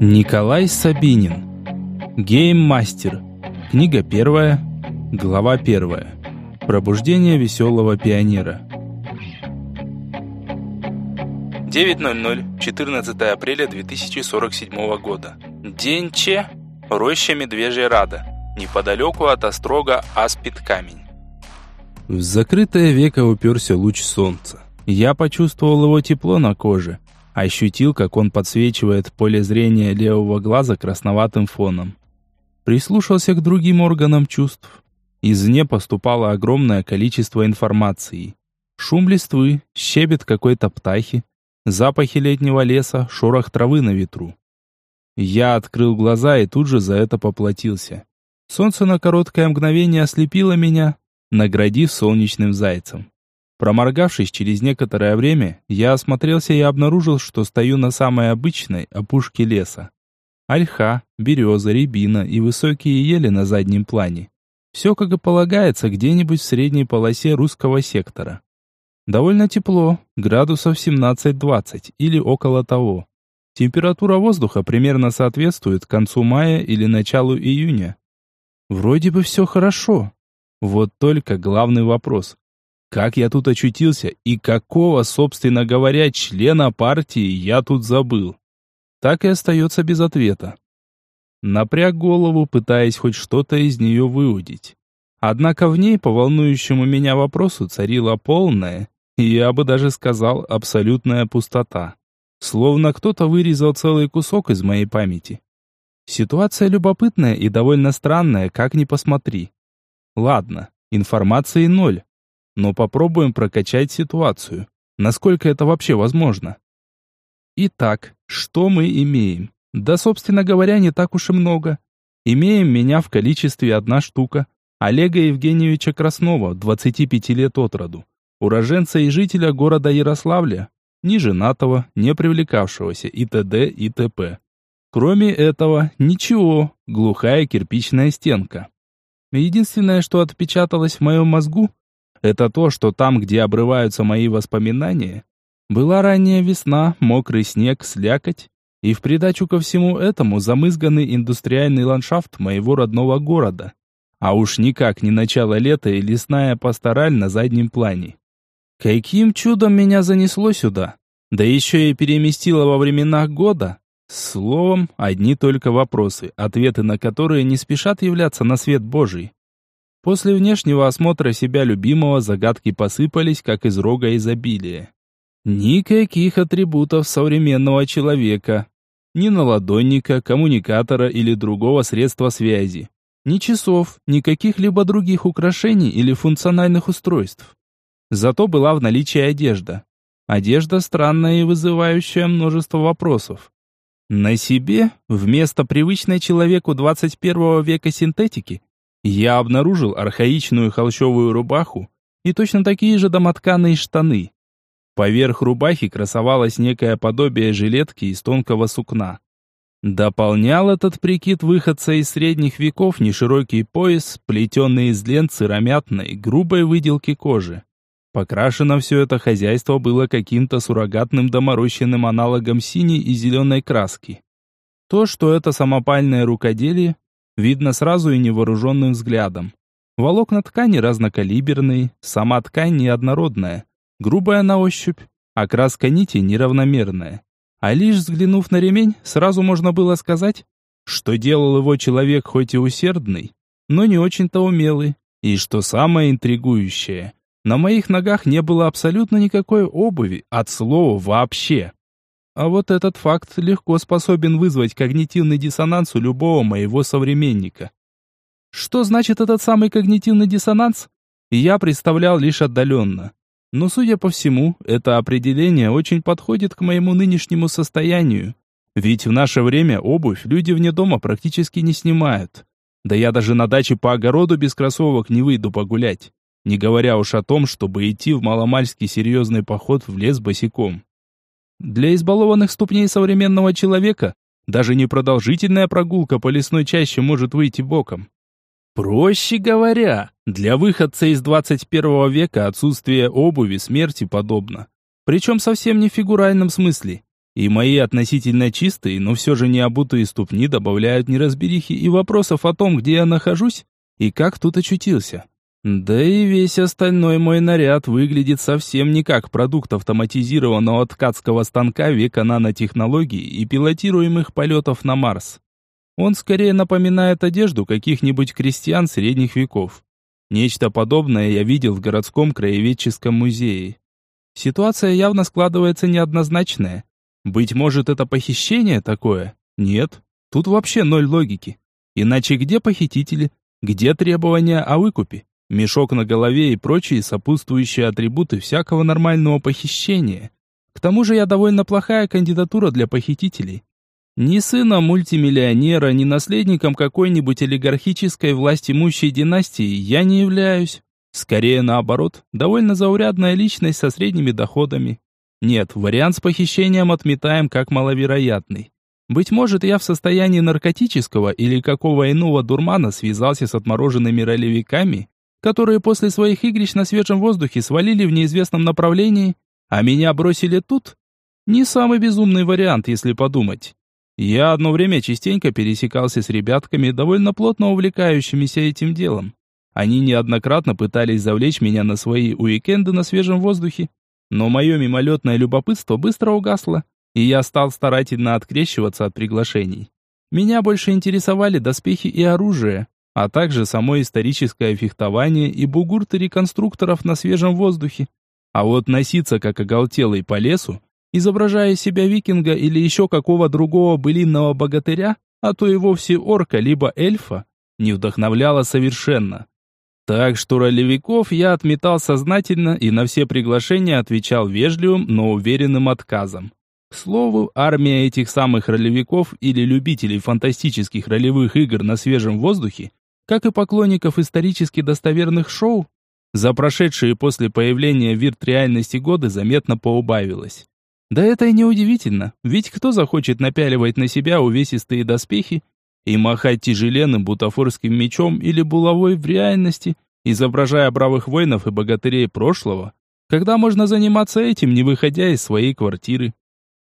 Николай Сабинин. Гейммастер. Книга первая. Глава первая. Пробуждение веселого пионера. 9.00, 14 апреля 2047 года. День Че. Роща Медвежья Рада. Неподалеку от Острога Аспид Камень. В закрытое веко уперся луч солнца. Я почувствовал его тепло на коже. Ощутил, как он подсвечивает поле зрения левого глаза красноватым фоном. Прислушался к другим органам чувств. Извне поступало огромное количество информации. Шум листвы, щебет какой-то птахи, запахи летнего леса, шорох травы на ветру. Я открыл глаза и тут же за это поплатился. Солнце на короткое мгновение ослепило меня, наградив солнечным зайцем. Проморгавшись через некоторое время, я осмотрелся и обнаружил, что стою на самой обычной опушке леса. Ольха, береза, рябина и высокие ели на заднем плане. Все как и полагается где-нибудь в средней полосе русского сектора. Довольно тепло, градусов 17-20 или около того. Температура воздуха примерно соответствует концу мая или началу июня. Вроде бы все хорошо. Вот только главный вопрос. Как я тут очутился и какого, собственно говоря, члена партии я тут забыл? Так и остается без ответа. Напряг голову, пытаясь хоть что-то из нее выудить. Однако в ней по волнующему меня вопросу царила полная, я бы даже сказал, абсолютная пустота. Словно кто-то вырезал целый кусок из моей памяти. Ситуация любопытная и довольно странная, как ни посмотри. Ладно, информации ноль. Но попробуем прокачать ситуацию. Насколько это вообще возможно? Итак, что мы имеем? Да, собственно говоря, не так уж и много. Имеем меня в количестве одна штука. Олега Евгеньевича Краснова, 25 лет от роду. Уроженца и жителя города Ярославля. Ни женатого, не привлекавшегося и т.д. и т.п. Кроме этого, ничего, глухая кирпичная стенка. Единственное, что отпечаталось в моем мозгу, это то, что там, где обрываются мои воспоминания, была ранняя весна, мокрый снег, слякоть, и в придачу ко всему этому замызганный индустриальный ландшафт моего родного города. А уж никак не начало лета и лесная пастораль на заднем плане. Каким чудом меня занесло сюда? Да еще и переместило во времена года? Словом, одни только вопросы, ответы на которые не спешат являться на свет Божий. После внешнего осмотра себя любимого загадки посыпались, как из рога изобилия. Никаких атрибутов современного человека. Ни наладонника, коммуникатора или другого средства связи. Ни часов, ни каких-либо других украшений или функциональных устройств. Зато была в наличии одежда. Одежда странная и вызывающая множество вопросов. На себе, вместо привычной человеку 21 века синтетики, я обнаружил архаичную холщовую рубаху и точно такие же домотканые штаны. Поверх рубахи красовалось некое подобие жилетки из тонкого сукна. Дополнял этот прикид выходца из средних веков неширокий пояс, плетенный из лент сыромятной, грубой выделки кожи. Покрашено все это хозяйство было каким-то суррогатным доморощенным аналогом синей и зеленой краски. То, что это самопальное рукоделие, видно сразу и невооруженным взглядом. Волокна ткани разнокалиберные, сама ткань неоднородная, грубая на ощупь, а краска нити неравномерная. А лишь взглянув на ремень, сразу можно было сказать, что делал его человек хоть и усердный, но не очень-то умелый. И что самое интригующее, на моих ногах не было абсолютно никакой обуви, от слова вообще. А вот этот факт легко способен вызвать когнитивный диссонанс у любого моего современника. Что значит этот самый когнитивный диссонанс? Я представлял лишь отдаленно. Но, судя по всему, это определение очень подходит к моему нынешнему состоянию. Ведь в наше время обувь люди вне дома практически не снимают. Да я даже на даче по огороду без кроссовок не выйду погулять. Не говоря уж о том, чтобы идти в маломальский серьезный поход в лес босиком. Для избалованных ступней современного человека даже непродолжительная прогулка по лесной чаще может выйти боком. Проще говоря, для выходца из 21 века отсутствие обуви смерти подобно. Причем совсем не в фигуральном смысле. И мои относительно чистые, но все же не обутые ступни добавляют неразберихи и вопросов о том, где я нахожусь и как тут очутился. Да и весь остальной мой наряд выглядит совсем не как продукт автоматизированного ткацкого станка века нанотехнологий и пилотируемых полетов на Марс. Он скорее напоминает одежду каких-нибудь крестьян средних веков. Нечто подобное я видел в городском краеведческом музее. Ситуация явно складывается неоднозначная. Быть может, это похищение такое? Нет. Тут вообще ноль логики. Иначе где похитители? Где требования о выкупе? Мешок на голове и прочие сопутствующие атрибуты всякого нормального похищения. К тому же я довольно плохая кандидатура для похитителей. Ни сыном мультимиллионера, ни наследником какой-нибудь олигархической властимущей династии я не являюсь. Скорее наоборот, довольно заурядная личность со средними доходами. Нет, вариант с похищением отметаем как маловероятный. Быть может, я в состоянии наркотического или какого иного дурмана связался с отмороженными ролевиками, которые после своих игрищ на свежем воздухе свалили в неизвестном направлении, а меня бросили тут? Не самый безумный вариант, если подумать. Я одно время частенько пересекался с ребятками, довольно плотно увлекающимися этим делом. Они неоднократно пытались завлечь меня на свои уикенды на свежем воздухе, но мое мимолетное любопытство быстро угасло, и я стал старательно открещиваться от приглашений. Меня больше интересовали доспехи и оружие, а также само историческое фехтование и бугурты реконструкторов на свежем воздухе. А вот носиться как оголтелый по лесу, изображая себя викинга или еще какого другого былинного богатыря, а то и вовсе орка либо эльфа, не вдохновляло совершенно. Так что ролевиков я отметал сознательно и на все приглашения отвечал вежливым, но уверенным отказом. К слову, армия этих самых ролевиков или любителей фантастических ролевых игр на свежем воздухе, как и поклонников исторически достоверных шоу, за прошедшие после появления вирт-реальности годы заметно поубавилась. Да это и не удивительно, ведь кто захочет напяливать на себя увесистые доспехи и махать тяжеленным бутафорским мечом или булавой в реальности, изображая бравых воинов и богатырей прошлого, когда можно заниматься этим, не выходя из своей квартиры.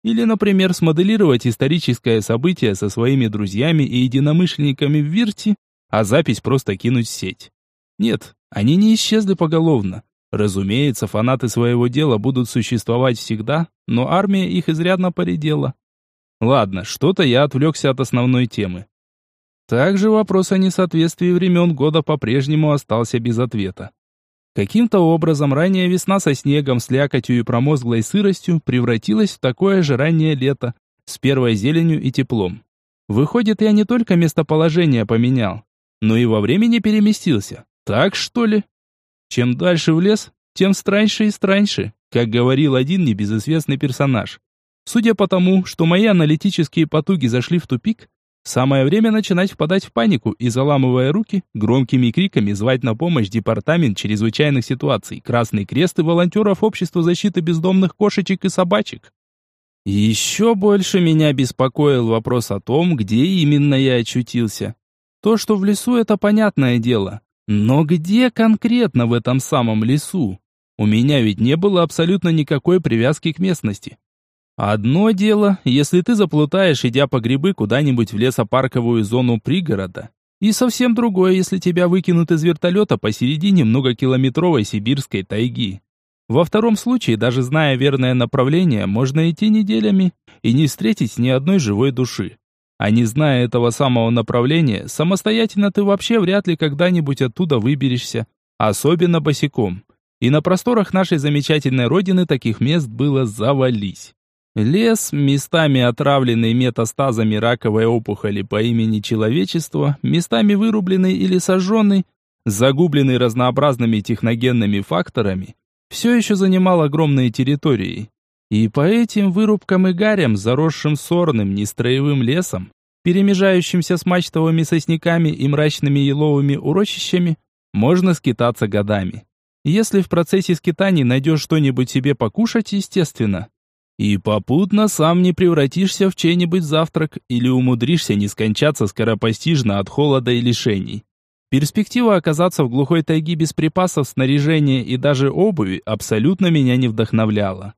Или, например, смоделировать историческое событие со своими друзьями и единомышленниками в Вирте, а запись просто кинуть в сеть. Нет, они не исчезли поголовно. Разумеется, фанаты своего дела будут существовать всегда, но армия их изрядно поредела. Ладно, что-то я отвлекся от основной темы. Также вопрос о несоответствии времен года по-прежнему остался без ответа. Каким-то образом ранняя весна со снегом, слякотью и промозглой сыростью превратилась в такое же раннее лето, с первой зеленью и теплом. Выходит, я не только местоположение поменял, но и во времени переместился. Так что ли? Чем дальше в лес, тем страньше и страньше, как говорил один небезызвестный персонаж. Судя по тому, что мои аналитические потуги зашли в тупик, Самое время начинать впадать в панику и, заламывая руки, громкими криками звать на помощь Департамент чрезвычайных ситуаций, Красный Крест и волонтеров Общества защиты бездомных кошечек и собачек. еще больше меня беспокоил вопрос о том, где именно я очутился. То, что в лесу, это понятное дело. Но где конкретно в этом самом лесу? У меня ведь не было абсолютно никакой привязки к местности. Одно дело, если ты заплутаешь, идя по грибы куда-нибудь в лесопарковую зону пригорода. И совсем другое, если тебя выкинут из вертолета посередине многокилометровой сибирской тайги. Во втором случае, даже зная верное направление, можно идти неделями и не встретить ни одной живой души. А не зная этого самого направления, самостоятельно ты вообще вряд ли когда-нибудь оттуда выберешься, особенно босиком. И на просторах нашей замечательной родины таких мест было завались. Лес, местами отравленный метастазами раковой опухоли по имени человечество, местами вырубленный или сожженный, загубленный разнообразными техногенными факторами, все еще занимал огромные территории. И по этим вырубкам и гарям, заросшим сорным, нестроевым лесом, перемежающимся с мачтовыми сосняками и мрачными еловыми урочищами, можно скитаться годами. Если в процессе скитаний найдешь что-нибудь себе покушать, естественно, и попутно сам не превратишься в чей-нибудь завтрак или умудришься не скончаться скоропостижно от холода и лишений. Перспектива оказаться в глухой тайге без припасов, снаряжения и даже обуви абсолютно меня не вдохновляла.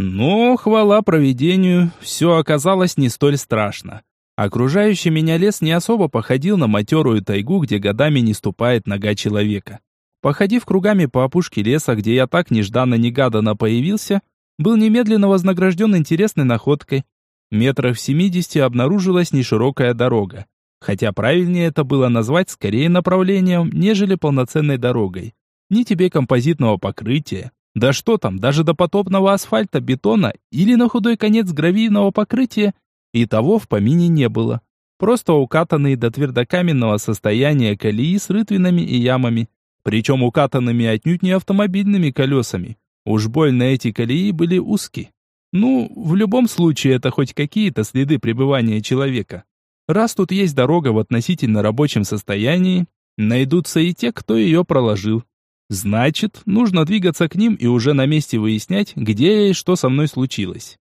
Но, хвала проведению, все оказалось не столь страшно. Окружающий меня лес не особо походил на матерую тайгу, где годами не ступает нога человека. Походив кругами по опушке леса, где я так нежданно-негаданно появился, был немедленно вознагражден интересной находкой. Метрах в семидесяти обнаружилась неширокая дорога. Хотя правильнее это было назвать скорее направлением, нежели полноценной дорогой. Ни тебе композитного покрытия, да что там, даже до потопного асфальта, бетона или на худой конец гравийного покрытия и того в помине не было. Просто укатанные до твердокаменного состояния колеи с рытвинами и ямами, причем укатанными отнюдь не автомобильными колесами. Уж больно эти колеи были узкие. Ну, в любом случае это хоть какие-то следы пребывания человека. Раз тут есть дорога в относительно рабочем состоянии, найдутся и те, кто ее проложил. Значит, нужно двигаться к ним и уже на месте выяснять, где и что со мной случилось.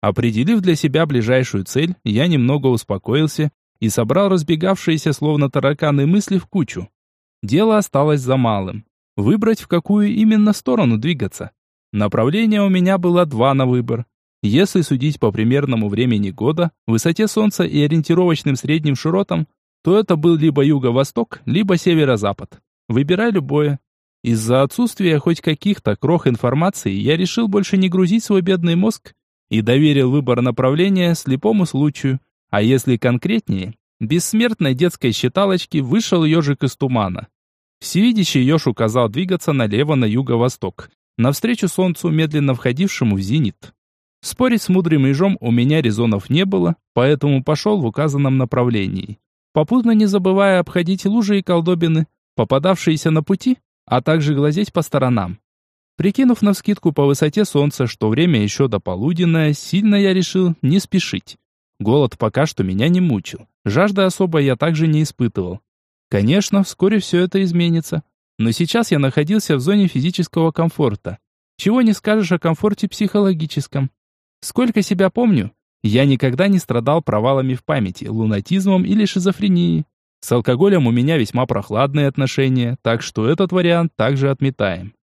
Определив для себя ближайшую цель, я немного успокоился и собрал разбегавшиеся словно тараканы мысли в кучу. Дело осталось за малым. Выбрать, в какую именно сторону двигаться. Направление у меня было два на выбор. Если судить по примерному времени года, высоте Солнца и ориентировочным средним широтам, то это был либо юго-восток, либо северо-запад. Выбирай любое. Из-за отсутствия хоть каких-то крох информации я решил больше не грузить свой бедный мозг и доверил выбор направления слепому случаю. А если конкретнее, бессмертной детской считалочке вышел ежик из тумана. Всевидящий еж указал двигаться налево на юго-восток, навстречу солнцу, медленно входившему в зенит. Спорить с мудрым ежом у меня резонов не было, поэтому пошел в указанном направлении. Попутно не забывая обходить лужи и колдобины, попадавшиеся на пути, а также глазеть по сторонам. Прикинув навскидку по высоте солнца, что время еще до полуденное, сильно я решил не спешить. Голод пока что меня не мучил. Жажды особо я также не испытывал. Конечно, вскоре все это изменится. Но сейчас я находился в зоне физического комфорта. Чего не скажешь о комфорте психологическом. Сколько себя помню, я никогда не страдал провалами в памяти, лунатизмом или шизофренией. С алкоголем у меня весьма прохладные отношения, так что этот вариант также отметаем.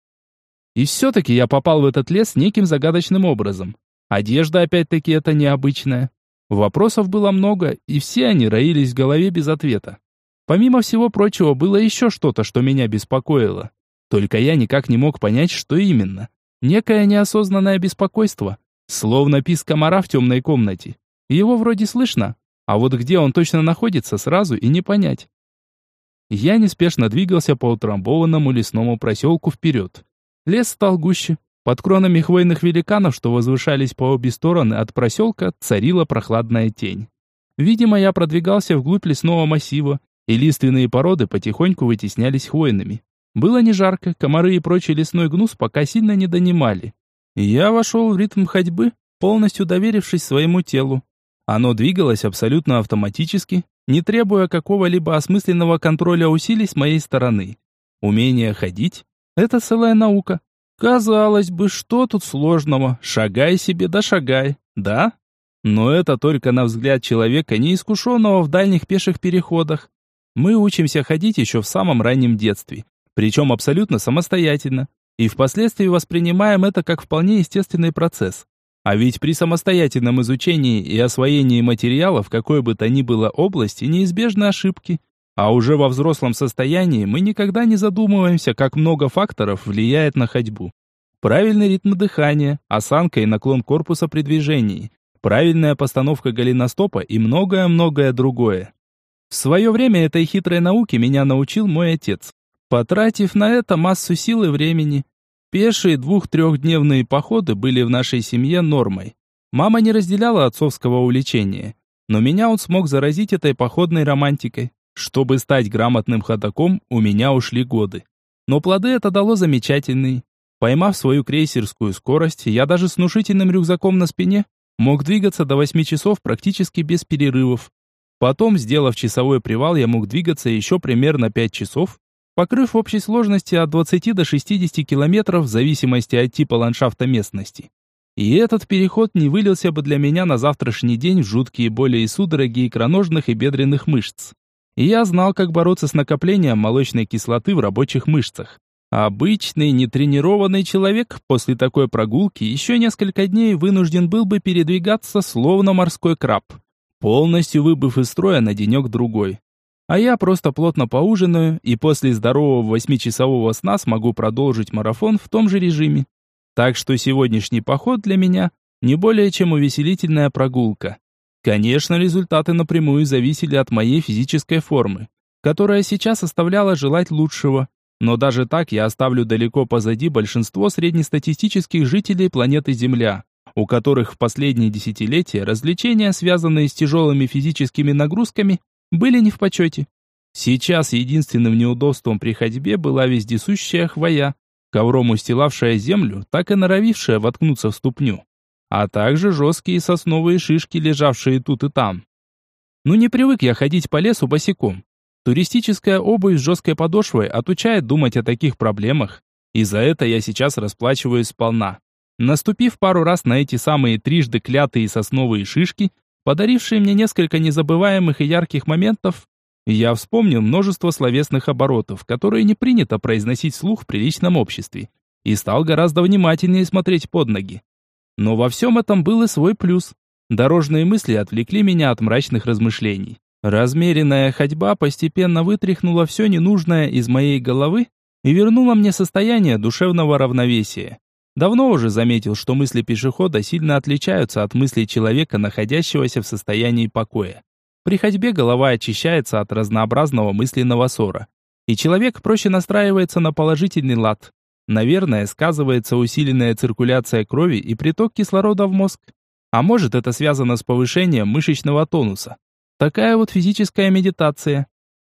И все-таки я попал в этот лес неким загадочным образом. Одежда опять-таки это необычная. Вопросов было много, и все они роились в голове без ответа. Помимо всего прочего, было еще что-то, что меня беспокоило. Только я никак не мог понять, что именно. Некое неосознанное беспокойство, Словно писк комара в темной комнате. Его вроде слышно, а вот где он точно находится, сразу и не понять. Я неспешно двигался по утрамбованному лесному проселку вперед. Лес стал гуще. Под кронами хвойных великанов, что возвышались по обе стороны от проселка, царила прохладная тень. Видимо, я продвигался вглубь лесного массива, и лиственные породы потихоньку вытеснялись хвойными. Было не жарко, комары и прочий лесной гнус пока сильно не донимали. Я вошел в ритм ходьбы, полностью доверившись своему телу. Оно двигалось абсолютно автоматически, не требуя какого-либо осмысленного контроля усилий с моей стороны. Умение ходить — это целая наука. Казалось бы, что тут сложного? Шагай себе да шагай, да? Но это только на взгляд человека, неискушенного в дальних пеших переходах. Мы учимся ходить еще в самом раннем детстве, причем абсолютно самостоятельно и впоследствии воспринимаем это как вполне естественный процесс. А ведь при самостоятельном изучении и освоении материалов какой бы то ни было области неизбежны ошибки. А уже во взрослом состоянии мы никогда не задумываемся, как много факторов влияет на ходьбу. Правильный ритм дыхания, осанка и наклон корпуса при движении, правильная постановка голеностопа и многое-многое другое. В свое время этой хитрой науке меня научил мой отец потратив на это массу сил и времени. Пешие двух-трехдневные походы были в нашей семье нормой. Мама не разделяла отцовского увлечения, но меня он смог заразить этой походной романтикой. Чтобы стать грамотным ходоком, у меня ушли годы. Но плоды это дало замечательные. Поймав свою крейсерскую скорость, я даже с внушительным рюкзаком на спине мог двигаться до 8 часов практически без перерывов. Потом, сделав часовой привал, я мог двигаться еще примерно 5 часов, покрыв в общей сложности от 20 до 60 километров в зависимости от типа ландшафта местности. И этот переход не вылился бы для меня на завтрашний день в жуткие боли и судороги икроножных и бедренных мышц. И я знал, как бороться с накоплением молочной кислоты в рабочих мышцах. Обычный, нетренированный человек после такой прогулки еще несколько дней вынужден был бы передвигаться словно морской краб, полностью выбыв из строя на денек-другой. А я просто плотно поужинаю и после здорового восьмичасового сна смогу продолжить марафон в том же режиме. Так что сегодняшний поход для меня не более чем увеселительная прогулка. Конечно, результаты напрямую зависели от моей физической формы, которая сейчас оставляла желать лучшего. Но даже так я оставлю далеко позади большинство среднестатистических жителей планеты Земля, у которых в последние десятилетия развлечения, связанные с тяжелыми физическими нагрузками, были не в почете. Сейчас единственным неудобством при ходьбе была вездесущая хвоя, ковром устилавшая землю, так и норовившая воткнуться в ступню, а также жесткие сосновые шишки, лежавшие тут и там. Ну не привык я ходить по лесу босиком, Туристическая обувь с жесткой подошвой отучает думать о таких проблемах, и за это я сейчас расплачиваюсь сполна. Наступив пару раз на эти самые трижды клятые сосновые шишки, подарившие мне несколько незабываемых и ярких моментов, я вспомнил множество словесных оборотов, которые не принято произносить вслух в приличном обществе, и стал гораздо внимательнее смотреть под ноги. Но во всем этом был и свой плюс. Дорожные мысли отвлекли меня от мрачных размышлений. Размеренная ходьба постепенно вытряхнула все ненужное из моей головы и вернула мне состояние душевного равновесия. Давно уже заметил, что мысли пешехода сильно отличаются от мыслей человека, находящегося в состоянии покоя. При ходьбе голова очищается от разнообразного мысленного ссора, и человек проще настраивается на положительный лад. Наверное, сказывается усиленная циркуляция крови и приток кислорода в мозг. А может, это связано с повышением мышечного тонуса. Такая вот физическая медитация.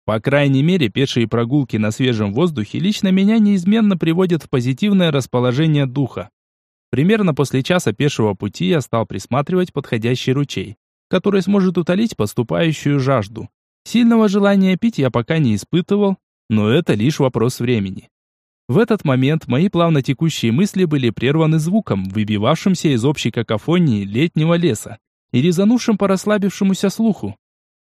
По крайней мере, пешие прогулки на свежем воздухе лично меня неизменно приводят в позитивное расположение духа. Примерно после часа пешего пути я стал присматривать подходящий ручей, который сможет утолить поступающую жажду. Сильного желания пить я пока не испытывал, но это лишь вопрос времени. В этот момент мои плавно текущие мысли были прерваны звуком, выбивавшимся из общей какофонии летнего леса и резанувшим по расслабившемуся слуху.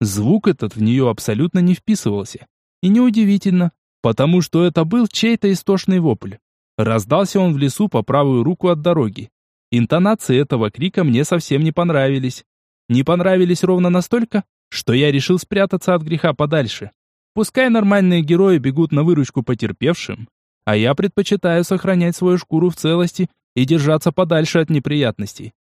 Звук этот в нее абсолютно не вписывался. И неудивительно, потому что это был чей-то истошный вопль. Раздался он в лесу по правую руку от дороги. Интонации этого крика мне совсем не понравились. Не понравились ровно настолько, что я решил спрятаться от греха подальше. Пускай нормальные герои бегут на выручку потерпевшим, а я предпочитаю сохранять свою шкуру в целости и держаться подальше от неприятностей.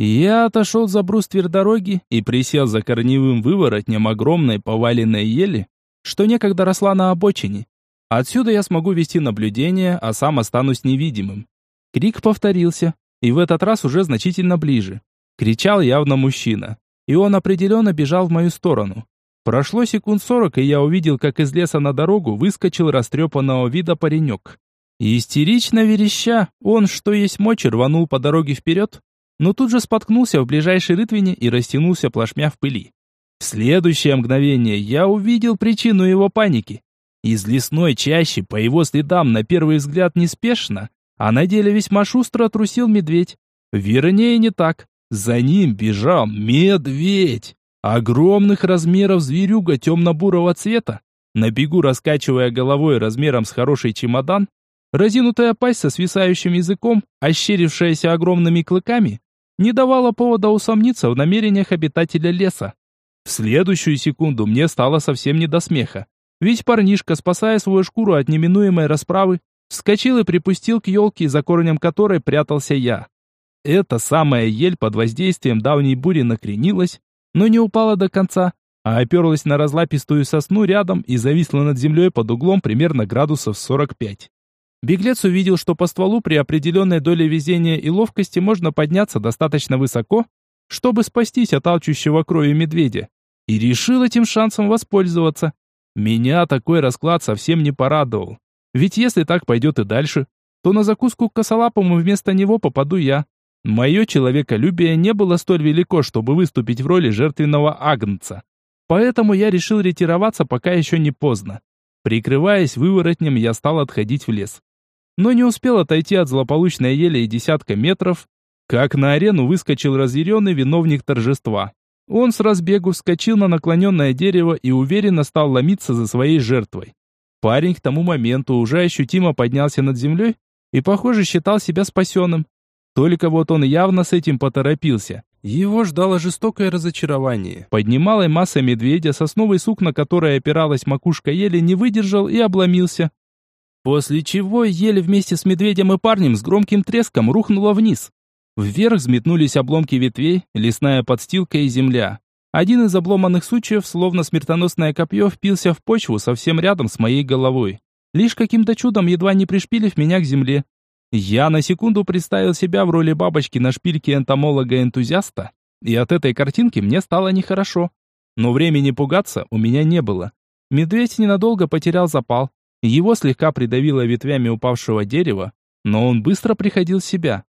Я отошел за бруствер дороги и присел за корневым выворотнем огромной поваленной ели, что некогда росла на обочине. Отсюда я смогу вести наблюдение, а сам останусь невидимым. Крик повторился, и в этот раз уже значительно ближе. Кричал явно мужчина, и он определенно бежал в мою сторону. Прошло секунд сорок, и я увидел, как из леса на дорогу выскочил растрепанного вида паренек. истерично вереща, он, что есть мочи, рванул по дороге вперед, но тут же споткнулся в ближайшей рытвине и растянулся плашмя в пыли. В следующее мгновение я увидел причину его паники. Из лесной чащи по его следам на первый взгляд неспешно, а на деле весьма шустро трусил медведь. Вернее, не так. За ним бежал медведь. Огромных размеров зверюга темно-бурого цвета, на бегу раскачивая головой размером с хороший чемодан, разинутая пасть со свисающим языком, ощерившаяся огромными клыками, не давало повода усомниться в намерениях обитателя леса. В следующую секунду мне стало совсем не до смеха. Ведь парнишка, спасая свою шкуру от неминуемой расправы, вскочил и припустил к елке, за корнем которой прятался я. Эта самая ель под воздействием давней бури накренилась, но не упала до конца, а оперлась на разлапистую сосну рядом и зависла над землей под углом примерно градусов 45. Беглец увидел, что по стволу при определенной доле везения и ловкости можно подняться достаточно высоко, чтобы спастись от алчущего крови медведя, и решил этим шансом воспользоваться. Меня такой расклад совсем не порадовал. Ведь если так пойдет и дальше, то на закуску к косолапому вместо него попаду я. Мое человеколюбие не было столь велико, чтобы выступить в роли жертвенного агнца. Поэтому я решил ретироваться, пока еще не поздно. Прикрываясь выворотнем, я стал отходить в лес но не успел отойти от злополучной ели и десятка метров, как на арену выскочил разъяренный виновник торжества. Он с разбегу вскочил на наклоненное дерево и уверенно стал ломиться за своей жертвой. Парень к тому моменту уже ощутимо поднялся над землей и, похоже, считал себя спасенным. Только вот он явно с этим поторопился. Его ждало жестокое разочарование. Под немалой массой медведя сосновый сук, на который опиралась макушка ели, не выдержал и обломился. После чего ель вместе с медведем и парнем с громким треском рухнула вниз. Вверх взметнулись обломки ветвей, лесная подстилка и земля. Один из обломанных сучьев, словно смертоносное копье, впился в почву совсем рядом с моей головой. Лишь каким-то чудом едва не пришпилив меня к земле. Я на секунду представил себя в роли бабочки на шпильке энтомолога-энтузиаста, и от этой картинки мне стало нехорошо. Но времени пугаться у меня не было. Медведь ненадолго потерял запал. Его слегка придавило ветвями упавшего дерева, но он быстро приходил в себя.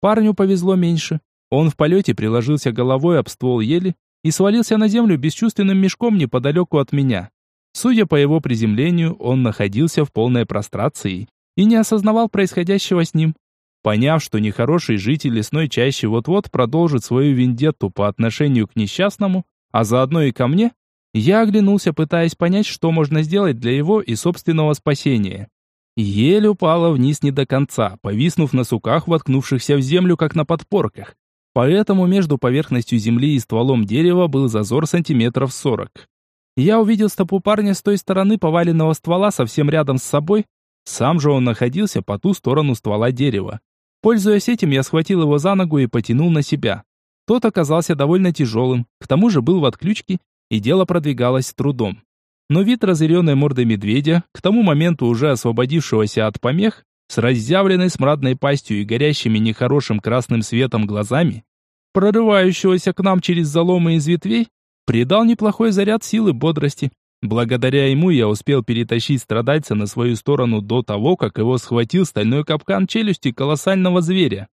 Парню повезло меньше. Он в полете приложился головой об ствол ели и свалился на землю бесчувственным мешком неподалеку от меня. Судя по его приземлению, он находился в полной прострации и не осознавал происходящего с ним. Поняв, что нехороший житель лесной чащи вот-вот продолжит свою вендетту по отношению к несчастному, а заодно и ко мне, я оглянулся, пытаясь понять, что можно сделать для его и собственного спасения. Ель упала вниз не до конца, повиснув на суках, воткнувшихся в землю, как на подпорках. Поэтому между поверхностью земли и стволом дерева был зазор сантиметров сорок. Я увидел стопу парня с той стороны поваленного ствола совсем рядом с собой сам же он находился по ту сторону ствола дерева. Пользуясь этим, я схватил его за ногу и потянул на себя. Тот оказался довольно тяжелым, к тому же был в отключке, и дело продвигалось трудом. Но вид разъяренной морды медведя, к тому моменту уже освободившегося от помех, с разъявленной смрадной пастью и горящими нехорошим красным светом глазами, прорывающегося к нам через заломы из ветвей, придал неплохой заряд силы бодрости. Благодаря ему я успел перетащить страдальца на свою сторону до того, как его схватил стальной капкан челюсти колоссального зверя.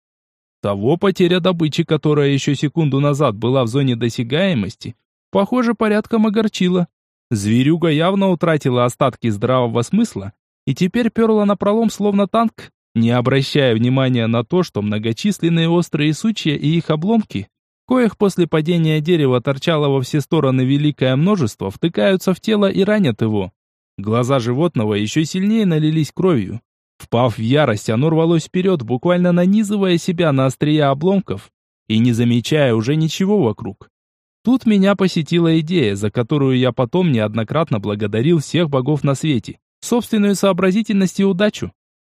Того потеря добычи, которая еще секунду назад была в зоне досягаемости, похоже, порядком огорчила. Зверюга явно утратила остатки здравого смысла и теперь перла на пролом словно танк, не обращая внимания на то, что многочисленные острые сучья и их обломки коих после падения дерева торчало во все стороны великое множество, втыкаются в тело и ранят его. Глаза животного еще сильнее налились кровью. Впав в ярость, оно рвалось вперед, буквально нанизывая себя на острия обломков и не замечая уже ничего вокруг. Тут меня посетила идея, за которую я потом неоднократно благодарил всех богов на свете, собственную сообразительность и удачу.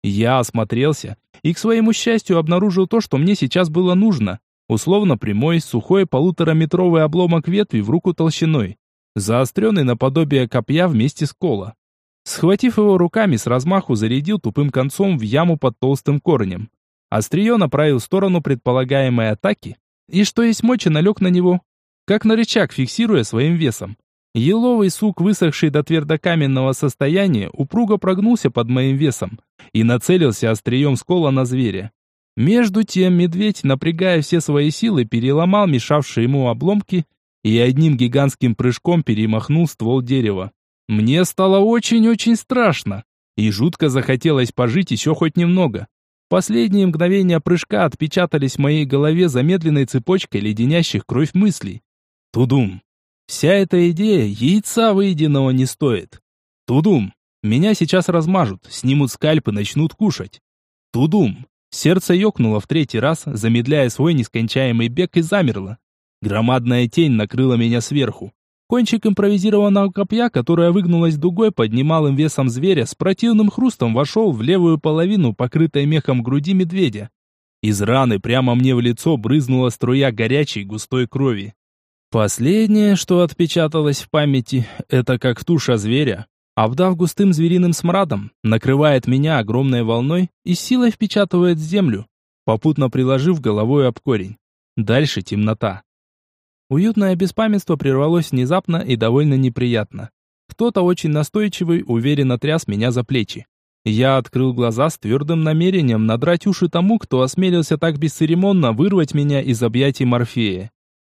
Я осмотрелся и, к своему счастью, обнаружил то, что мне сейчас было нужно. Условно прямой, сухой полутораметровый обломок ветви в руку толщиной, заостренный наподобие копья вместе с кола. Схватив его руками, с размаху зарядил тупым концом в яму под толстым корнем. Острие направил в сторону предполагаемой атаки, и что есть мочи налег на него, как на рычаг, фиксируя своим весом. Еловый сук, высохший до твердокаменного состояния, упруго прогнулся под моим весом и нацелился острием скола на зверя. Между тем медведь, напрягая все свои силы, переломал мешавшие ему обломки и одним гигантским прыжком перемахнул ствол дерева. Мне стало очень-очень страшно, и жутко захотелось пожить еще хоть немного. Последние мгновения прыжка отпечатались в моей голове замедленной цепочкой леденящих кровь мыслей. Тудум. Вся эта идея яйца выеденного не стоит. Тудум. Меня сейчас размажут, снимут скальп и начнут кушать. Тудум. Сердце ёкнуло в третий раз, замедляя свой нескончаемый бег и замерло. Громадная тень накрыла меня сверху. Кончик импровизированного копья, которое выгнулось дугой под немалым весом зверя, с противным хрустом вошел в левую половину, покрытой мехом груди медведя. Из раны прямо мне в лицо брызнула струя горячей густой крови. Последнее, что отпечаталось в памяти, это как туша зверя, обдав густым звериным смрадом, накрывает меня огромной волной и силой впечатывает в землю, попутно приложив головой об корень. Дальше темнота. Уютное беспамятство прервалось внезапно и довольно неприятно. Кто-то очень настойчивый уверенно тряс меня за плечи. Я открыл глаза с твердым намерением надрать уши тому, кто осмелился так бесцеремонно вырвать меня из объятий Морфея.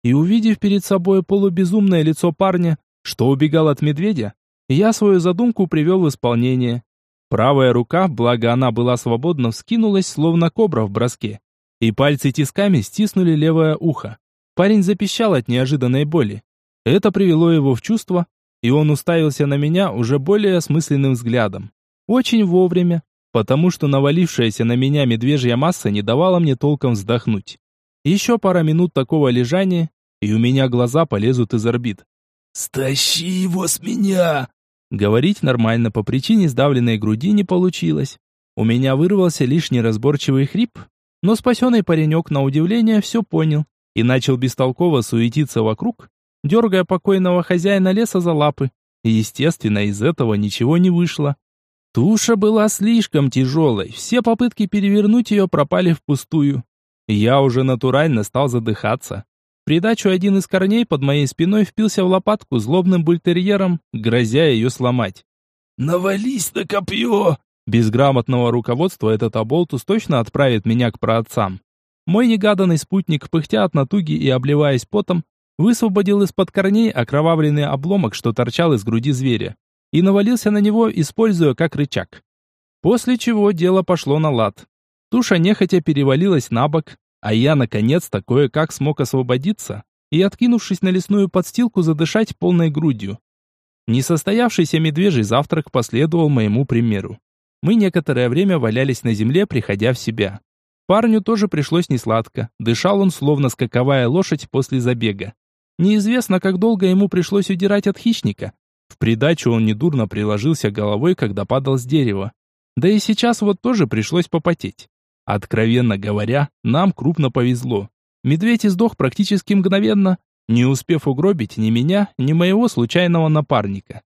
И увидев перед собой полубезумное лицо парня, что убегал от медведя, я свою задумку привел в исполнение. Правая рука, благо она была свободна, вскинулась, словно кобра в броске. И пальцы тисками стиснули левое ухо. Парень запищал от неожиданной боли. Это привело его в чувство, и он уставился на меня уже более осмысленным взглядом. Очень вовремя, потому что навалившаяся на меня медвежья масса не давала мне толком вздохнуть. Еще пара минут такого лежания, и у меня глаза полезут из орбит. «Стащи его с меня!» Говорить нормально по причине сдавленной груди не получилось. У меня вырвался лишь неразборчивый хрип, но спасенный паренек, на удивление, все понял и начал бестолково суетиться вокруг, дергая покойного хозяина леса за лапы. И, естественно, из этого ничего не вышло. Туша была слишком тяжелой, все попытки перевернуть ее пропали впустую. Я уже натурально стал задыхаться. Придачу один из корней под моей спиной впился в лопатку злобным бультерьером, грозя ее сломать. «Навались на копье!» Без грамотного руководства этот оболтус точно отправит меня к праотцам. Мой негаданный спутник, пыхтя от натуги и обливаясь потом, высвободил из-под корней окровавленный обломок, что торчал из груди зверя, и навалился на него, используя как рычаг. После чего дело пошло на лад. Туша нехотя перевалилась на бок, а я, наконец-то, кое-как смог освободиться и, откинувшись на лесную подстилку, задышать полной грудью. Несостоявшийся медвежий завтрак последовал моему примеру. Мы некоторое время валялись на земле, приходя в себя. Парню тоже пришлось несладко. Дышал он, словно скаковая лошадь после забега. Неизвестно, как долго ему пришлось удирать от хищника. В придачу он недурно приложился головой, когда падал с дерева. Да и сейчас вот тоже пришлось попотеть. Откровенно говоря, нам крупно повезло. Медведь издох практически мгновенно, не успев угробить ни меня, ни моего случайного напарника.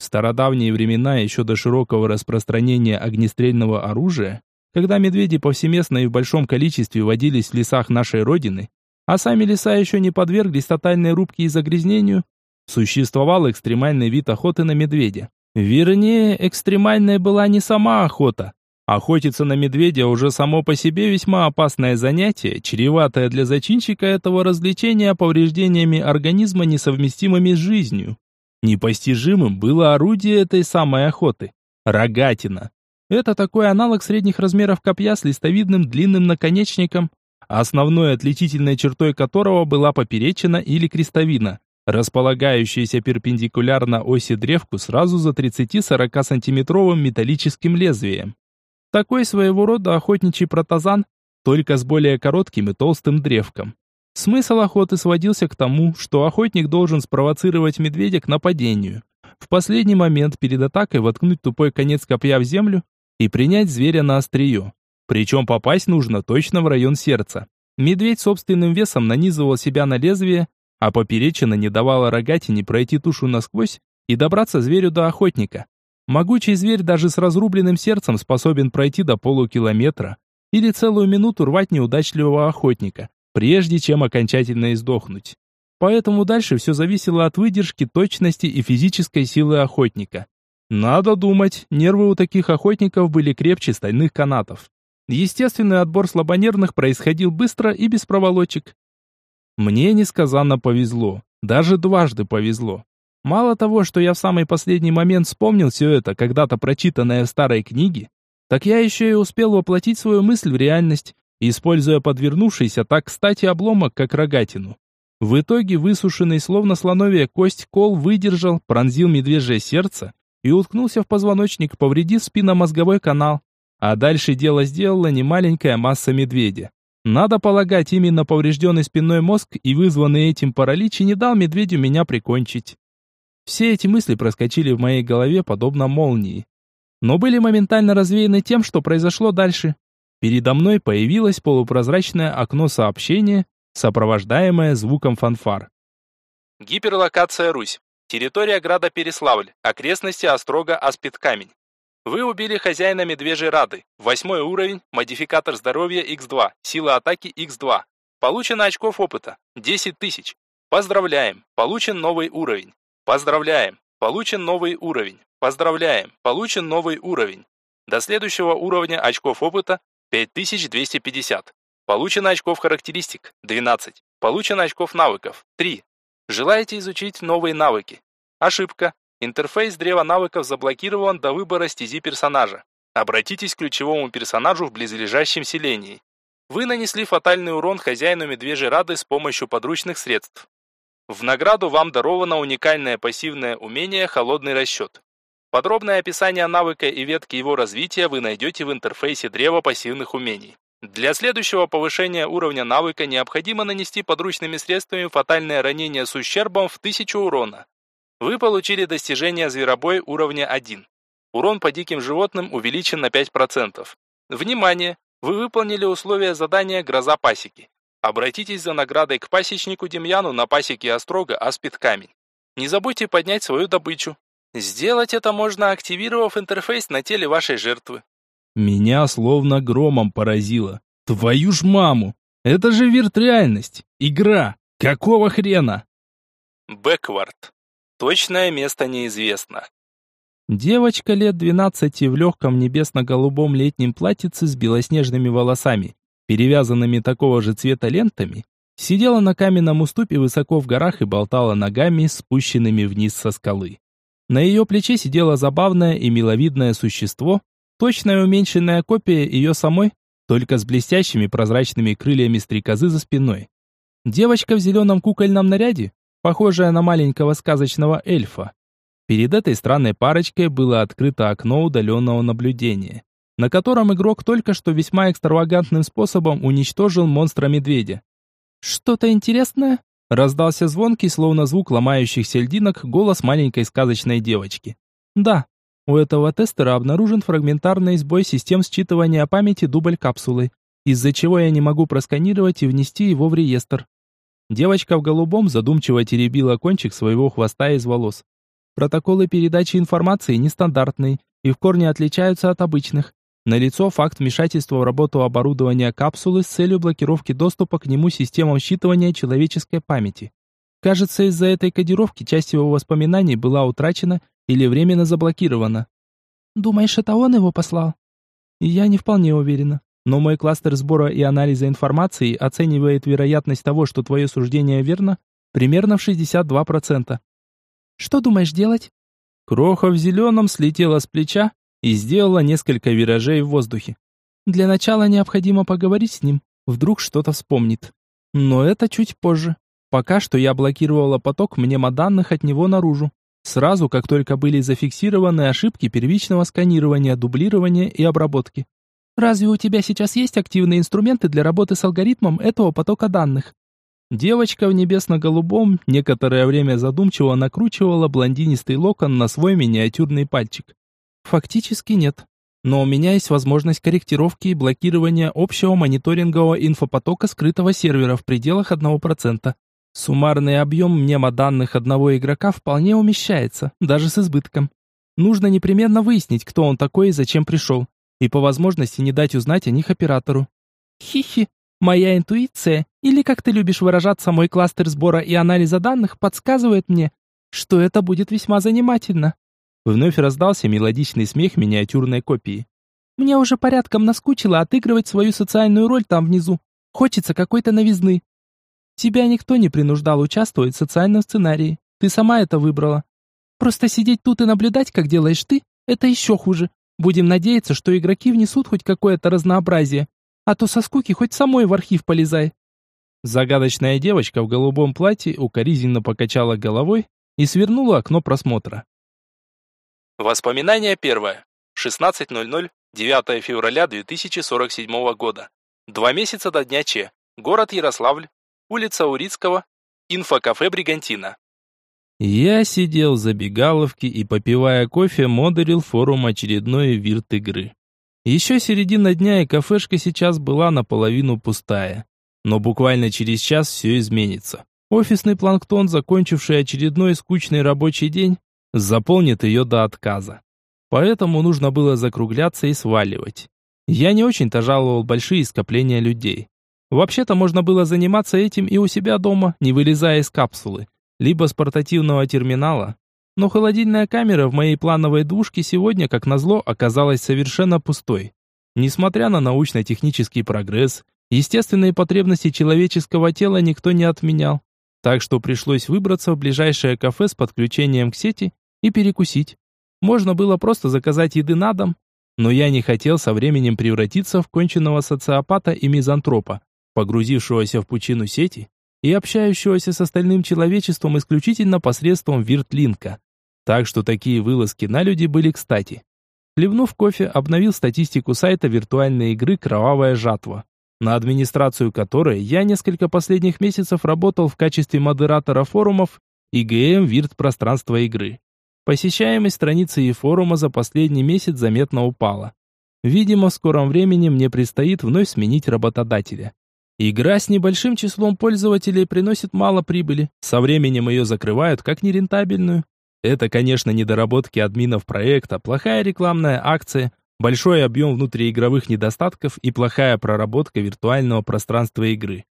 В стародавние времена, еще до широкого распространения огнестрельного оружия, когда медведи повсеместно и в большом количестве водились в лесах нашей Родины, а сами леса еще не подверглись тотальной рубке и загрязнению, существовал экстремальный вид охоты на медведя. Вернее, экстремальная была не сама охота, Охотиться на медведя уже само по себе весьма опасное занятие, чреватое для зачинщика этого развлечения повреждениями организма, несовместимыми с жизнью. Непостижимым было орудие этой самой охоты – рогатина. Это такой аналог средних размеров копья с листовидным длинным наконечником, основной отличительной чертой которого была поперечина или крестовина, располагающаяся перпендикулярно оси древку сразу за 30-40 сантиметровым металлическим лезвием. Такой своего рода охотничий протазан, только с более коротким и толстым древком. Смысл охоты сводился к тому, что охотник должен спровоцировать медведя к нападению. В последний момент перед атакой воткнуть тупой конец копья в землю и принять зверя на острие. Причем попасть нужно точно в район сердца. Медведь собственным весом нанизывал себя на лезвие, а поперечина не давала рогатине пройти тушу насквозь и добраться зверю до охотника. Могучий зверь даже с разрубленным сердцем способен пройти до полукилометра или целую минуту рвать неудачливого охотника, прежде чем окончательно издохнуть. Поэтому дальше все зависело от выдержки, точности и физической силы охотника. Надо думать, нервы у таких охотников были крепче стальных канатов. Естественный отбор слабонервных происходил быстро и без проволочек. Мне несказанно повезло, даже дважды повезло. Мало того, что я в самый последний момент вспомнил все это, когда-то прочитанное в старой книге, так я еще и успел воплотить свою мысль в реальность, используя подвернувшийся так кстати обломок, как рогатину. В итоге высушенный, словно слоновья кость, кол выдержал, пронзил медвежье сердце и уткнулся в позвоночник, повредив спинномозговой канал. А дальше дело сделала немаленькая масса медведя. Надо полагать, именно поврежденный спинной мозг и вызванный этим паралич не дал медведю меня прикончить. Все эти мысли проскочили в моей голове подобно молнии. Но были моментально развеяны тем, что произошло дальше. Передо мной появилось полупрозрачное окно сообщения, сопровождаемое звуком фанфар. Гиперлокация Русь. Территория града Переславль. Окрестности Острога Аспид-Камень. Вы убили хозяина Медвежьей Рады. Восьмой уровень, модификатор здоровья X2, сила атаки X2. Получено очков опыта. 10 тысяч. Поздравляем, получен новый уровень. Поздравляем! Получен новый уровень. Поздравляем! Получен новый уровень. До следующего уровня очков опыта 5250. Получено очков характеристик 12. Получено очков навыков 3. Желаете изучить новые навыки? Ошибка. Интерфейс древа навыков заблокирован до выбора стези персонажа. Обратитесь к ключевому персонажу в близлежащем селении. Вы нанесли фатальный урон хозяину Медвежьей Рады с помощью подручных средств. В награду вам даровано уникальное пассивное умение «Холодный расчет». Подробное описание навыка и ветки его развития вы найдете в интерфейсе древа пассивных умений. Для следующего повышения уровня навыка необходимо нанести подручными средствами фатальное ранение с ущербом в 1000 урона. Вы получили достижение зверобой уровня 1. Урон по диким животным увеличен на 5%. Внимание! Вы выполнили условия задания «Гроза пасеки». Обратитесь за наградой к пасечнику Демьяну на пасеке Острога Аспид Камень. Не забудьте поднять свою добычу. Сделать это можно, активировав интерфейс на теле вашей жертвы. Меня словно громом поразило. Твою ж маму! Это же виртуальность! Игра! Какого хрена? Бэквард. Точное место неизвестно. Девочка лет двенадцати в легком небесно-голубом летнем платьице с белоснежными волосами перевязанными такого же цвета лентами, сидела на каменном уступе высоко в горах и болтала ногами, спущенными вниз со скалы. На ее плече сидело забавное и миловидное существо, точная уменьшенная копия ее самой, только с блестящими прозрачными крыльями стрекозы за спиной. Девочка в зеленом кукольном наряде, похожая на маленького сказочного эльфа. Перед этой странной парочкой было открыто окно удаленного наблюдения на котором игрок только что весьма экстравагантным способом уничтожил монстра-медведя. «Что-то интересное?» – раздался звонкий, словно звук ломающихся льдинок, голос маленькой сказочной девочки. «Да, у этого тестера обнаружен фрагментарный сбой систем считывания памяти дубль капсулы, из-за чего я не могу просканировать и внести его в реестр». Девочка в голубом задумчиво теребила кончик своего хвоста из волос. Протоколы передачи информации нестандартные и в корне отличаются от обычных. Налицо факт вмешательства в работу оборудования капсулы с целью блокировки доступа к нему системам считывания человеческой памяти. Кажется, из-за этой кодировки часть его воспоминаний была утрачена или временно заблокирована. «Думаешь, это он его послал?» «Я не вполне уверена. Но мой кластер сбора и анализа информации оценивает вероятность того, что твое суждение верно, примерно в 62%. Что думаешь делать?» Кроха в зеленом слетела с плеча и сделала несколько виражей в воздухе. Для начала необходимо поговорить с ним, вдруг что-то вспомнит. Но это чуть позже. Пока что я блокировала поток мнемоданных от него наружу. Сразу, как только были зафиксированы ошибки первичного сканирования, дублирования и обработки. Разве у тебя сейчас есть активные инструменты для работы с алгоритмом этого потока данных? Девочка в небесно-голубом некоторое время задумчиво накручивала блондинистый локон на свой миниатюрный пальчик. Фактически нет. Но у меня есть возможность корректировки и блокирования общего мониторингового инфопотока скрытого сервера в пределах 1%. Суммарный объем мнемоданных одного игрока вполне умещается, даже с избытком. Нужно непременно выяснить, кто он такой и зачем пришел, и по возможности не дать узнать о них оператору. Хи-хи, моя интуиция, или как ты любишь выражаться, мой кластер сбора и анализа данных подсказывает мне, что это будет весьма занимательно. Вновь раздался мелодичный смех миниатюрной копии. «Мне уже порядком наскучило отыгрывать свою социальную роль там внизу. Хочется какой-то новизны. Тебя никто не принуждал участвовать в социальном сценарии. Ты сама это выбрала. Просто сидеть тут и наблюдать, как делаешь ты, это еще хуже. Будем надеяться, что игроки внесут хоть какое-то разнообразие. А то со скуки хоть самой в архив полезай». Загадочная девочка в голубом платье укоризненно покачала головой и свернула окно просмотра. Воспоминание первое. 16.00, 9 февраля 2047 года. Два месяца до дня Че. Город Ярославль. Улица Урицкого. Инфокафе «Бригантина». Я сидел за забегаловке и, попивая кофе, модерил форум очередной вирт игры. Еще середина дня, и кафешка сейчас была наполовину пустая. Но буквально через час все изменится. Офисный планктон, закончивший очередной скучный рабочий день, заполнит ее до отказа. Поэтому нужно было закругляться и сваливать. Я не очень-то жаловал большие скопления людей. Вообще-то можно было заниматься этим и у себя дома, не вылезая из капсулы, либо с портативного терминала. Но холодильная камера в моей плановой двушке сегодня, как назло, оказалась совершенно пустой. Несмотря на научно-технический прогресс, естественные потребности человеческого тела никто не отменял. Так что пришлось выбраться в ближайшее кафе с подключением к сети и перекусить. Можно было просто заказать еды на дом, но я не хотел со временем превратиться в конченного социопата и мизантропа, погрузившегося в пучину сети и общающегося с остальным человечеством исключительно посредством виртлинка. Так что такие вылазки на люди были кстати. Хлебнув кофе, обновил статистику сайта виртуальной игры «Кровавая жатва», на администрацию которой я несколько последних месяцев работал в качестве модератора форумов и ГМ Вирт пространства игры. Посещаемость страницы и форума за последний месяц заметно упала. Видимо, в скором времени мне предстоит вновь сменить работодателя. Игра с небольшим числом пользователей приносит мало прибыли. Со временем ее закрывают как нерентабельную. Это, конечно, недоработки админов проекта, плохая рекламная акция, большой объем внутриигровых недостатков и плохая проработка виртуального пространства игры.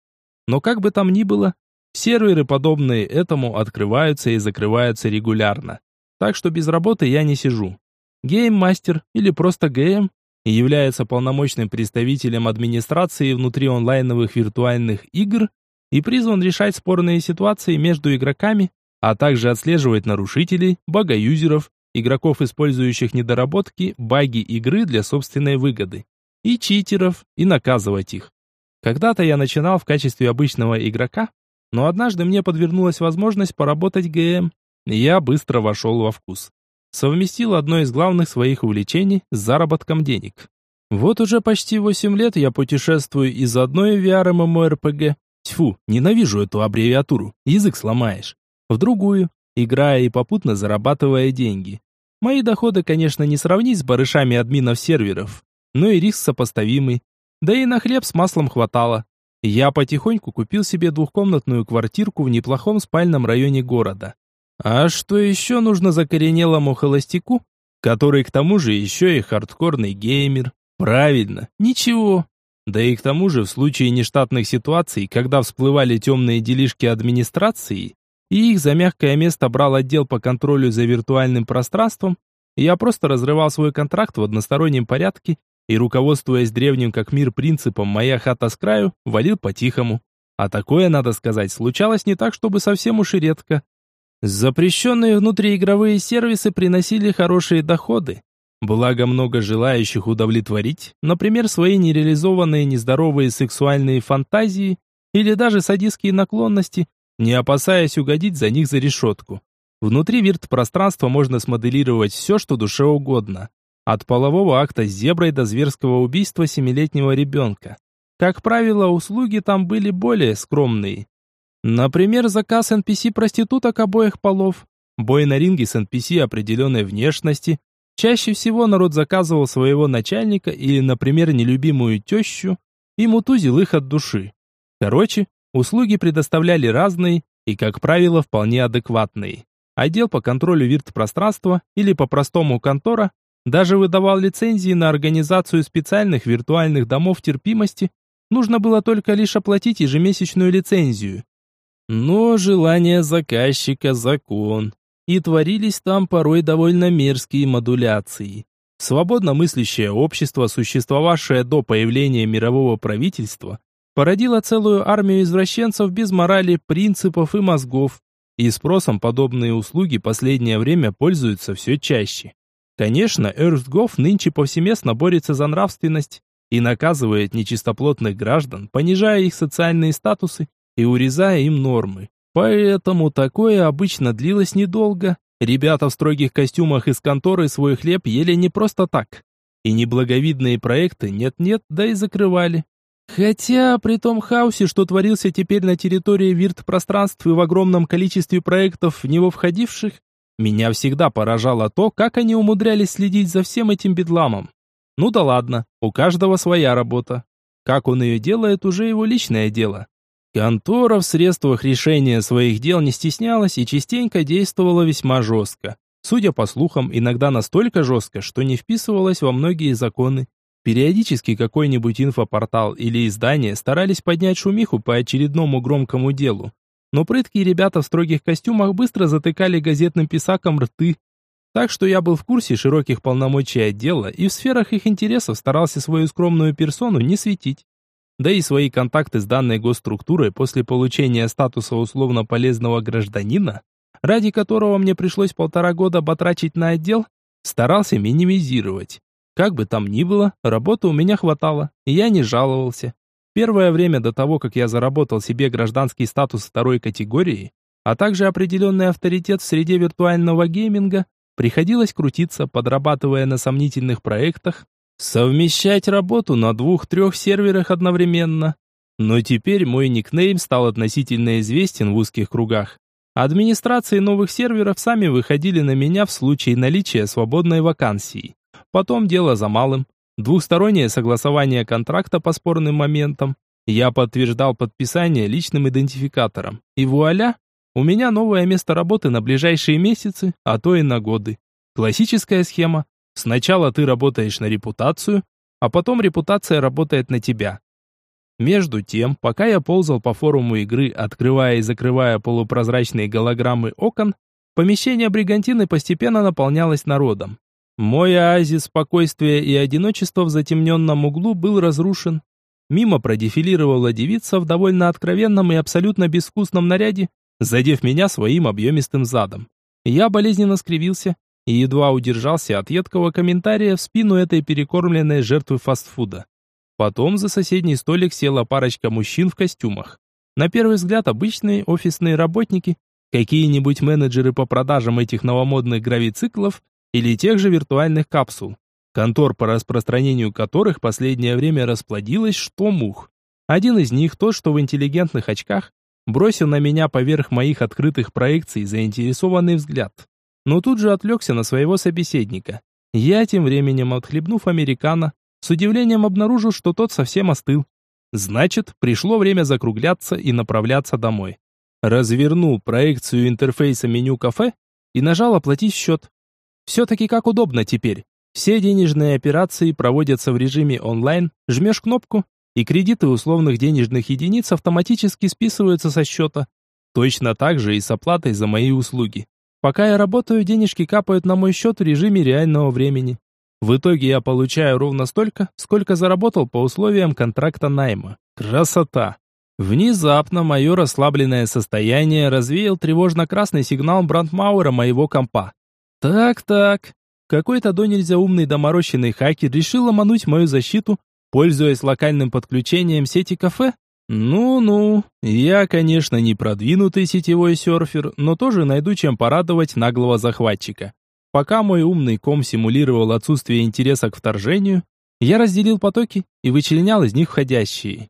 Но как бы там ни было, серверы, подобные этому, открываются и закрываются регулярно. Так что без работы я не сижу. Гейммастер или просто ГМ является полномочным представителем администрации внутри онлайновых виртуальных игр и призван решать спорные ситуации между игроками а также отслеживать нарушителей, багаюзеров, игроков, использующих недоработки, баги игры для собственной выгоды, и читеров, и наказывать их. Когда-то я начинал в качестве обычного игрока, но однажды мне подвернулась возможность поработать ГМ, я быстро вошел во вкус. Совместил одно из главных своих увлечений с заработком денег. Вот уже почти 8 лет я путешествую из одной VR MMORPG. Тьфу, ненавижу эту аббревиатуру, язык сломаешь в другую, играя и попутно зарабатывая деньги. Мои доходы, конечно, не сравнить с барышами админов серверов, но и риск сопоставимый. Да и на хлеб с маслом хватало. Я потихоньку купил себе двухкомнатную квартирку в неплохом спальном районе города. А что еще нужно закоренелому холостяку, который к тому же еще и хардкорный геймер? Правильно, ничего. Да и к тому же в случае нештатных ситуаций, когда всплывали темные делишки администрации, и их за мягкое место брал отдел по контролю за виртуальным пространством, я просто разрывал свой контракт в одностороннем порядке и, руководствуясь древним как мир принципом «моя хата с краю», валил по-тихому. А такое, надо сказать, случалось не так, чтобы совсем уж и редко. Запрещенные внутриигровые сервисы приносили хорошие доходы. Благо много желающих удовлетворить, например, свои нереализованные нездоровые сексуальные фантазии или даже садистские наклонности, не опасаясь угодить за них за решетку. Внутри вирт-пространства можно смоделировать все, что душе угодно. От полового акта с зеброй до зверского убийства семилетнего ребенка. Как правило, услуги там были более скромные. Например, заказ NPC-проституток обоих полов, бой на ринге с NPC определенной внешности. Чаще всего народ заказывал своего начальника или, например, нелюбимую тещу и мутузил их от души. Короче, Услуги предоставляли разные и, как правило, вполне адекватные. Отдел по контролю вирт-пространства или по-простому контора даже выдавал лицензии на организацию специальных виртуальных домов терпимости, нужно было только лишь оплатить ежемесячную лицензию. Но желание заказчика – закон, и творились там порой довольно мерзкие модуляции. Свободно мыслящее общество, существовавшее до появления мирового правительства, породила целую армию извращенцев без морали, принципов и мозгов. И спросом подобные услуги последнее время пользуются все чаще. Конечно, EarthGov нынче повсеместно борется за нравственность и наказывает нечистоплотных граждан, понижая их социальные статусы и урезая им нормы. Поэтому такое обычно длилось недолго. Ребята в строгих костюмах из конторы свой хлеб ели не просто так. И неблаговидные проекты нет-нет, да и закрывали. Хотя при том хаосе, что творился теперь на территории вирт-пространств и в огромном количестве проектов в него входивших, меня всегда поражало то, как они умудрялись следить за всем этим бедламом. Ну да ладно, у каждого своя работа. Как он ее делает, уже его личное дело. Контора в средствах решения своих дел не стеснялась и частенько действовала весьма жестко. Судя по слухам, иногда настолько жестко, что не вписывалась во многие законы. Периодически какой-нибудь инфопортал или издание старались поднять шумиху по очередному громкому делу. Но прыткие ребята в строгих костюмах быстро затыкали газетным писаком рты. Так что я был в курсе широких полномочий отдела и в сферах их интересов старался свою скромную персону не светить. Да и свои контакты с данной госструктурой после получения статуса условно полезного гражданина, ради которого мне пришлось полтора года батрачить на отдел, старался минимизировать. Как бы там ни было, работы у меня хватало, и я не жаловался. Первое время до того, как я заработал себе гражданский статус второй категории, а также определенный авторитет в среде виртуального гейминга, приходилось крутиться, подрабатывая на сомнительных проектах, совмещать работу на двух-трех серверах одновременно. Но теперь мой никнейм стал относительно известен в узких кругах. Администрации новых серверов сами выходили на меня в случае наличия свободной вакансии. Потом дело за малым. Двухстороннее согласование контракта по спорным моментам. Я подтверждал подписание личным идентификатором. И вуаля, у меня новое место работы на ближайшие месяцы, а то и на годы. Классическая схема. Сначала ты работаешь на репутацию, а потом репутация работает на тебя. Между тем, пока я ползал по форуму игры, открывая и закрывая полупрозрачные голограммы окон, помещение бригантины постепенно наполнялось народом. Мой оазис спокойствия и одиночества в затемненном углу был разрушен. Мимо продефилировала девица в довольно откровенном и абсолютно безвкусном наряде, задев меня своим объемистым задом. Я болезненно скривился и едва удержался от едкого комментария в спину этой перекормленной жертвы фастфуда. Потом за соседний столик села парочка мужчин в костюмах. На первый взгляд обычные офисные работники, какие-нибудь менеджеры по продажам этих новомодных гравициклов или тех же виртуальных капсул, контор по распространению которых последнее время расплодилось что мух. Один из них, тот, что в интеллигентных очках, бросил на меня поверх моих открытых проекций заинтересованный взгляд. Но тут же отвлекся на своего собеседника. Я тем временем, отхлебнув американо, с удивлением обнаружил, что тот совсем остыл. Значит, пришло время закругляться и направляться домой. Развернул проекцию интерфейса меню кафе и нажал «Оплатить счет». Все-таки как удобно теперь. Все денежные операции проводятся в режиме онлайн, жмешь кнопку, и кредиты условных денежных единиц автоматически списываются со счета. Точно так же и с оплатой за мои услуги. Пока я работаю, денежки капают на мой счет в режиме реального времени. В итоге я получаю ровно столько, сколько заработал по условиям контракта найма. Красота! Внезапно мое расслабленное состояние развеял тревожно-красный сигнал брандмауэра моего компа. Так-так, какой-то до нельзя умный доморощенный хакер решил ломануть мою защиту, пользуясь локальным подключением сети кафе? Ну-ну, я, конечно, не продвинутый сетевой серфер, но тоже найду чем порадовать наглого захватчика. Пока мой умный ком симулировал отсутствие интереса к вторжению, я разделил потоки и вычленял из них входящие.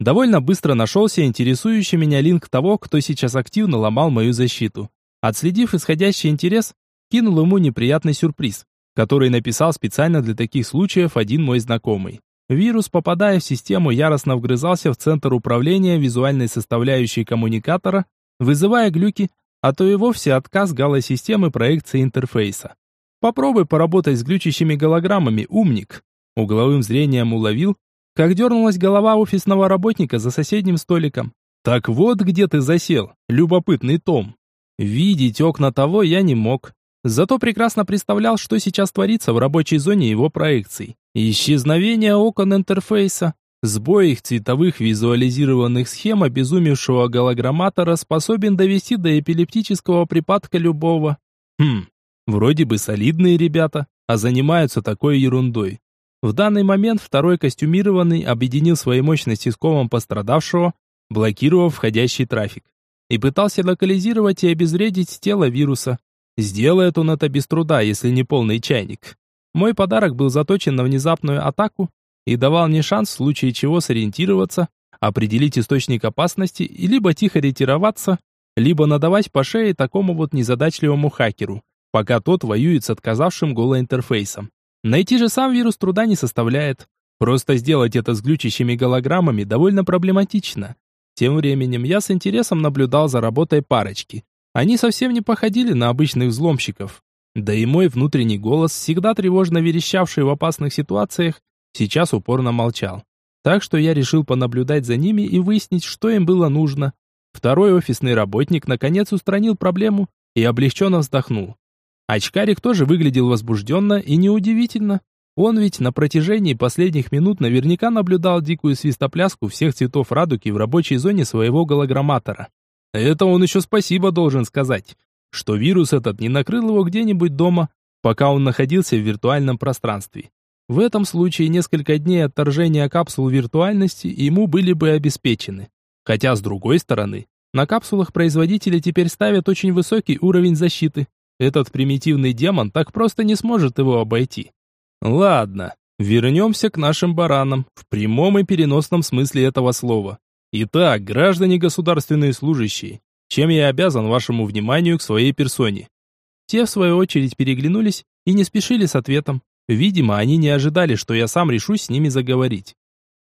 Довольно быстро нашелся интересующий меня линк того, кто сейчас активно ломал мою защиту. Отследив исходящий интерес, кинул ему неприятный сюрприз, который написал специально для таких случаев один мой знакомый. Вирус, попадая в систему, яростно вгрызался в центр управления визуальной составляющей коммуникатора, вызывая глюки, а то и вовсе отказ галосистемы проекции интерфейса. Попробуй поработать с глючащими голограммами, умник. Угловым зрением уловил, как дернулась голова офисного работника за соседним столиком. Так вот где ты засел, любопытный Том. Видеть окна того я не мог. Зато прекрасно представлял, что сейчас творится в рабочей зоне его проекций. Исчезновение окон интерфейса, Сбой их цветовых визуализированных схем обезумевшего голограмматора способен довести до эпилептического припадка любого. Хм, вроде бы солидные ребята, а занимаются такой ерундой. В данный момент второй костюмированный объединил свои мощности с комом пострадавшего, блокировав входящий трафик, и пытался локализировать и обезвредить тело вируса. Сделает он это без труда, если не полный чайник. Мой подарок был заточен на внезапную атаку, и давал мне шанс в случае чего сориентироваться, определить источник опасности и либо тихо ретироваться, либо надавать по шее такому вот незадачливому хакеру, пока тот воюет с отказавшим голоинтерфейсом. Найти же сам вирус труда не составляет. Просто сделать это с глючащими голограммами довольно проблематично. Тем временем я с интересом наблюдал за работой парочки. Они совсем не походили на обычных взломщиков. Да и мой внутренний голос, всегда тревожно верещавший в опасных ситуациях, сейчас упорно молчал. Так что я решил понаблюдать за ними и выяснить, что им было нужно. Второй офисный работник наконец устранил проблему и облегченно вздохнул. Очкарик тоже выглядел возбужденно и неудивительно. Он ведь на протяжении последних минут наверняка наблюдал дикую свистопляску всех цветов радуги в рабочей зоне своего голограмматора. Это он еще спасибо должен сказать, что вирус этот не накрыл его где-нибудь дома, пока он находился в виртуальном пространстве. В этом случае несколько дней отторжения капсул виртуальности ему были бы обеспечены. Хотя, с другой стороны, на капсулах производители теперь ставят очень высокий уровень защиты. Этот примитивный демон так просто не сможет его обойти. Ладно, вернемся к нашим баранам, в прямом и переносном смысле этого слова. Итак, граждане государственные служащие, чем я обязан вашему вниманию к своей персоне? Те, в свою очередь, переглянулись и не спешили с ответом. Видимо, они не ожидали, что я сам решусь с ними заговорить.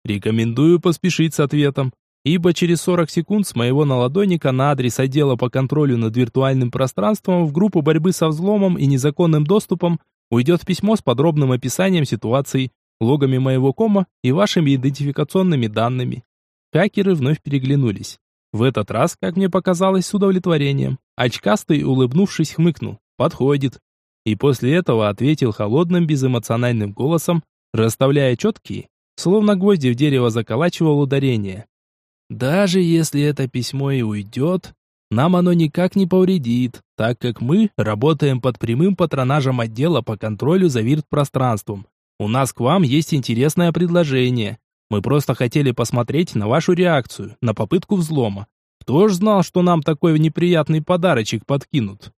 Рекомендую поспешить с ответом, ибо через 40 секунд с моего наладонника на адрес отдела по контролю над виртуальным пространством в группу борьбы со взломом и незаконным доступом уйдет письмо с подробным описанием ситуации, логами моего кома и вашими идентификационными данными. Хакеры вновь переглянулись. В этот раз, как мне показалось, с удовлетворением. Очкастый, улыбнувшись, хмыкнул. «Подходит». И после этого ответил холодным, безэмоциональным голосом, расставляя четкие, словно гвозди в дерево заколачивал ударение. «Даже если это письмо и уйдет, нам оно никак не повредит, так как мы работаем под прямым патронажем отдела по контролю за вирт-пространством. У нас к вам есть интересное предложение. Мы просто хотели посмотреть на вашу реакцию, на попытку взлома. Кто ж знал, что нам такой неприятный подарочек подкинут?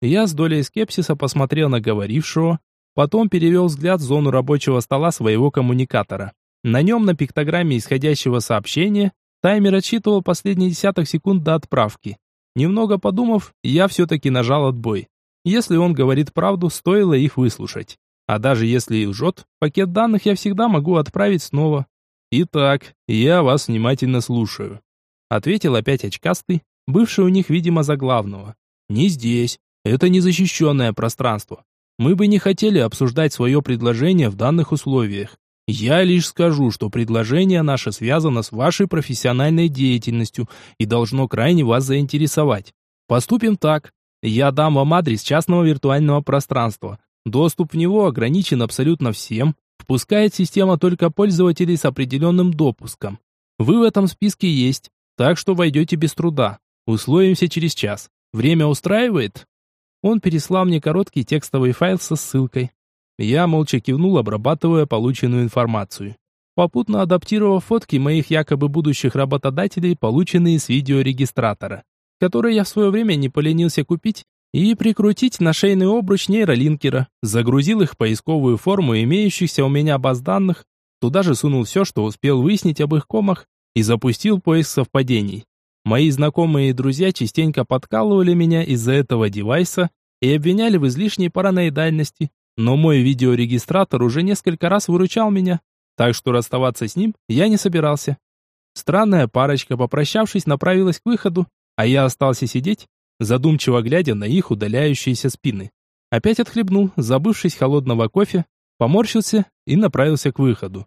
Я с долей скепсиса посмотрел на говорившего, потом перевел взгляд в зону рабочего стола своего коммуникатора. На нем на пиктограмме исходящего сообщения таймер отсчитывал последние десяток секунд до отправки. Немного подумав, я все-таки нажал отбой. Если он говорит правду, стоило их выслушать. А даже если и лжет, пакет данных я всегда могу отправить снова. «Итак, я вас внимательно слушаю», — ответил опять очкастый, бывший у них, видимо, за главного. «Не здесь. Это незащищенное пространство. Мы бы не хотели обсуждать свое предложение в данных условиях. Я лишь скажу, что предложение наше связано с вашей профессиональной деятельностью и должно крайне вас заинтересовать. Поступим так. Я дам вам адрес частного виртуального пространства. Доступ в него ограничен абсолютно всем, Впускает система только пользователей с определенным допуском. Вы в этом списке есть, так что войдете без труда. Условимся через час. Время устраивает? Он переслал мне короткий текстовый файл со ссылкой. Я молча кивнул, обрабатывая полученную информацию. Попутно адаптировав фотки моих якобы будущих работодателей, полученные с видеорегистратора, который я в свое время не поленился купить и прикрутить на шейный обруч нейролинкера. Загрузил их в поисковую форму имеющихся у меня баз данных, туда же сунул все, что успел выяснить об их комах, и запустил поиск совпадений. Мои знакомые и друзья частенько подкалывали меня из-за этого девайса и обвиняли в излишней параноидальности, но мой видеорегистратор уже несколько раз выручал меня, так что расставаться с ним я не собирался. Странная парочка, попрощавшись, направилась к выходу, а я остался сидеть задумчиво глядя на их удаляющиеся спины. Опять отхлебнул, забывшись холодного кофе, поморщился и направился к выходу.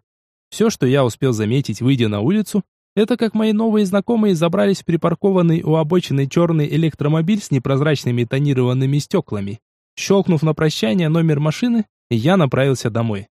Все, что я успел заметить, выйдя на улицу, это как мои новые знакомые забрались в припаркованный у обочины черный электромобиль с непрозрачными тонированными стеклами. Щелкнув на прощание номер машины, я направился домой.